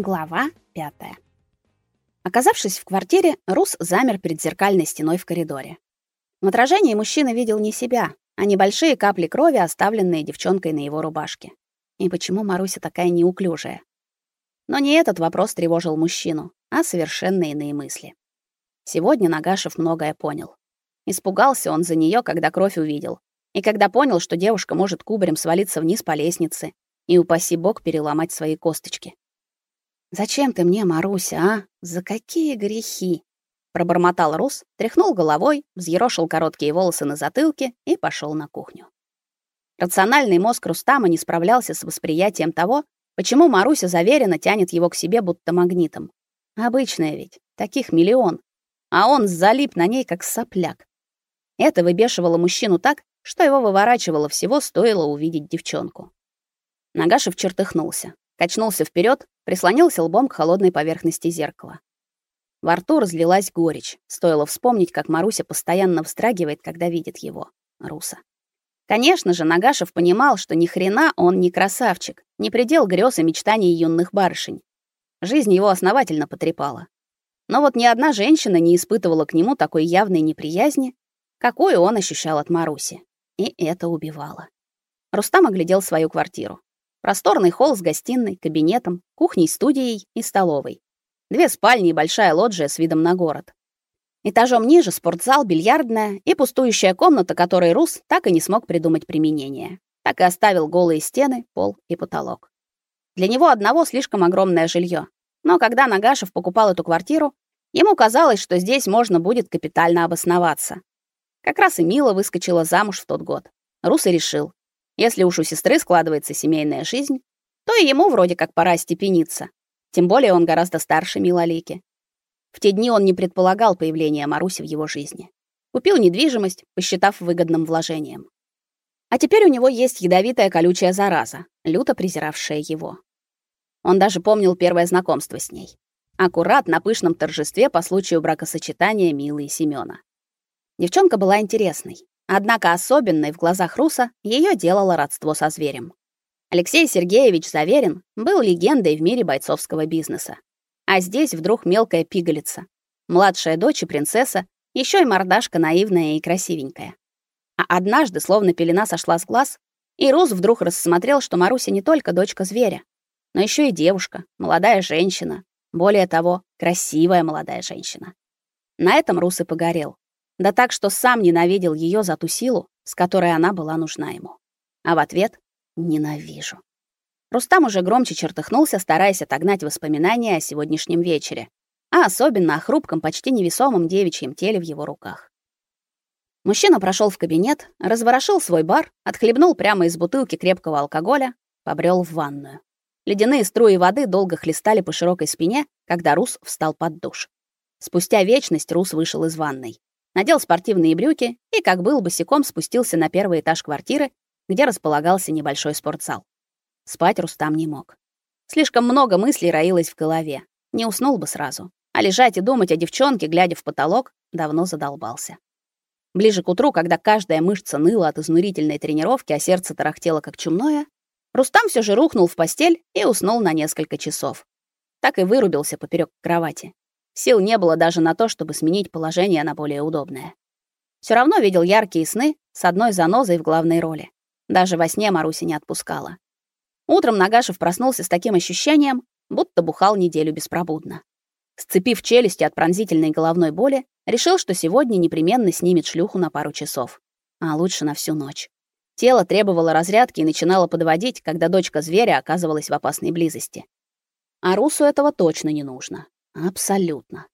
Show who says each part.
Speaker 1: Глава пятая. Оказавшись в квартире, Рус замер перед зеркальной стеной в коридоре. В отражении мужчина видел не себя, а небольшие капли крови, оставленные девчонкой на его рубашке. И почему Маруся такая неуклюжая? Но не этот вопрос тревожил мужчину, а совершенно иные мысли. Сегодня Нагашев многое понял. Испугался он за нее, когда кровь увидел, и когда понял, что девушка может кубарем свалиться вниз по лестнице и, упаси бог, переломать свои косточки. «Зачем ты мне, Маруся, а? За какие грехи?» Пробормотал Рус, тряхнул головой, взъерошил короткие волосы на затылке и пошел на кухню. Рациональный мозг Рустама не справлялся с восприятием того, почему Маруся заверенно тянет его к себе будто магнитом. Обычная ведь, таких миллион. А он залип на ней, как сопляк. Это выбешивало мужчину так, что его выворачивало всего, стоило увидеть девчонку. Нагашев чертыхнулся, качнулся вперед, прислонился лбом к холодной поверхности зеркала. Во рту разлилась горечь. Стоило вспомнить, как Маруся постоянно встрагивает, когда видит его, Руса. Конечно же, Нагашев понимал, что ни хрена он не красавчик, не предел грез и мечтаний юных барышень. Жизнь его основательно потрепала. Но вот ни одна женщина не испытывала к нему такой явной неприязни, какую он ощущал от Маруси. И это убивало. Рустам оглядел свою квартиру. Просторный холл с гостиной, кабинетом, кухней-студией и столовой. Две спальни и большая лоджия с видом на город. Этажом ниже спортзал, бильярдная и пустующая комната, которой Рус так и не смог придумать применение. Так и оставил голые стены, пол и потолок. Для него одного слишком огромное жилье. Но когда Нагашев покупал эту квартиру, ему казалось, что здесь можно будет капитально обосноваться. Как раз и Мила выскочила замуж в тот год. Рус и решил, если уж у сестры складывается семейная жизнь, то и ему вроде как пора степениться. Тем более он гораздо старше Милолики. В те дни он не предполагал появления Маруси в его жизни. Купил недвижимость, посчитав выгодным вложением. А теперь у него есть ядовитая колючая зараза, люто презиравшая его. Он даже помнил первое знакомство с ней. Аккурат на пышном торжестве по случаю бракосочетания Милы и Семёна. Девчонка была интересной, Однако особенной в глазах Руса ее делало родство со зверем. Алексей Сергеевич Заверин был легендой в мире бойцовского бизнеса. А здесь вдруг мелкая пигалица, младшая дочь и принцесса, еще и мордашка наивная и красивенькая. А однажды, словно пелена сошла с глаз, и Рус вдруг рассмотрел, что Маруся не только дочка зверя, но еще и девушка, молодая женщина, более того, красивая молодая женщина. На этом Рус и погорел. Да так, что сам ненавидел ее за ту силу, с которой она была нужна ему. А в ответ — ненавижу. Рустам уже громче чертыхнулся, стараясь отогнать воспоминания о сегодняшнем вечере, а особенно о хрупком, почти невесомом девичьем теле в его руках. Мужчина прошел в кабинет, разворошил свой бар, отхлебнул прямо из бутылки крепкого алкоголя, побрел в ванную. Ледяные струи воды долго хлестали по широкой спине, когда Рус встал под душ. Спустя вечность Рус вышел из ванной надел спортивные брюки и, как был босиком, спустился на первый этаж квартиры, где располагался небольшой спортзал. Спать Рустам не мог. Слишком много мыслей роилось в голове. Не уснул бы сразу. А лежать и думать о девчонке, глядя в потолок, давно задолбался. Ближе к утру, когда каждая мышца ныла от изнурительной тренировки, а сердце тарахтело как чумное, Рустам все же рухнул в постель и уснул на несколько часов. Так и вырубился поперек кровати. Сил не было даже на то, чтобы сменить положение на более удобное. Все равно видел яркие сны с одной занозой в главной роли. Даже во сне Маруся не отпускала. Утром Нагашев проснулся с таким ощущением, будто бухал неделю беспробудно. Сцепив челюсти от пронзительной головной боли, решил, что сегодня непременно снимет шлюху на пару часов, а лучше на всю ночь. Тело требовало разрядки и начинало подводить, когда дочка зверя оказывалась в опасной близости. А Русу этого точно не нужно. Абсолютно.